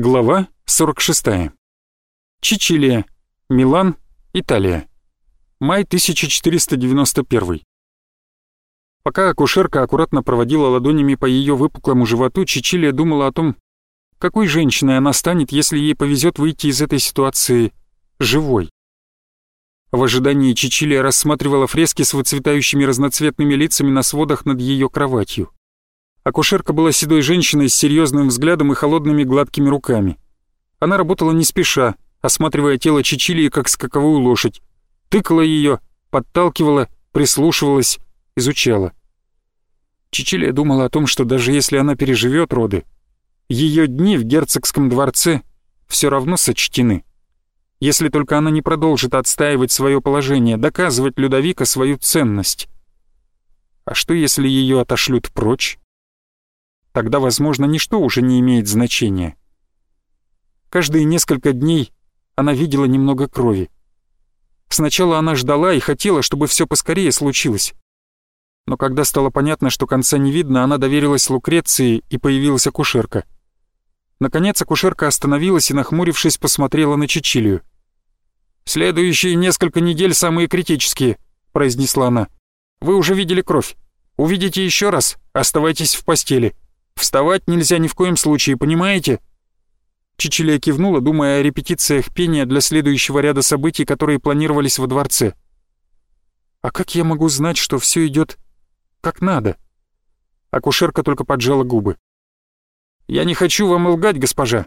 Глава 46. Чичилия, Милан, Италия. Май 1491. Пока акушерка аккуратно проводила ладонями по ее выпуклому животу, Чичилия думала о том, какой женщиной она станет, если ей повезет выйти из этой ситуации живой. В ожидании Чичилия рассматривала фрески с выцветающими разноцветными лицами на сводах над ее кроватью. Акушерка была седой женщиной с серьезным взглядом и холодными гладкими руками. Она работала не спеша, осматривая тело Чичилии как скаковую лошадь. Тыкала ее, подталкивала, прислушивалась, изучала. Чичилия думала о том, что даже если она переживет роды, ее дни в герцогском дворце все равно сочтены. Если только она не продолжит отстаивать свое положение, доказывать Людовика свою ценность. А что, если ее отошлют прочь? Тогда, возможно, ничто уже не имеет значения. Каждые несколько дней она видела немного крови. Сначала она ждала и хотела, чтобы все поскорее случилось. Но когда стало понятно, что конца не видно, она доверилась Лукреции и появилась акушерка. Наконец акушерка остановилась и, нахмурившись, посмотрела на Чичилию. «Следующие несколько недель самые критические», — произнесла она. «Вы уже видели кровь. Увидите еще раз, оставайтесь в постели. Вставать нельзя ни в коем случае, понимаете?» Чичилия кивнула, думая о репетициях пения для следующего ряда событий, которые планировались во дворце. «А как я могу знать, что все идет как надо?» Акушерка только поджала губы. «Я не хочу вам лгать, госпожа.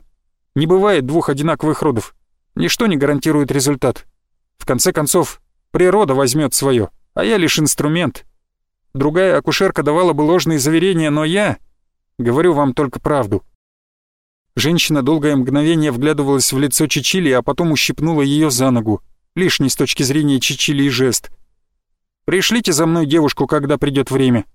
Не бывает двух одинаковых родов. Ничто не гарантирует результат. В конце концов, природа возьмет свое, а я лишь инструмент. Другая акушерка давала бы ложные заверения, но я Говорю вам только правду». Женщина долгое мгновение вглядывалась в лицо Чичили, а потом ущипнула ее за ногу. Лишний с точки зрения Чичили жест. «Пришлите за мной девушку, когда придет время»,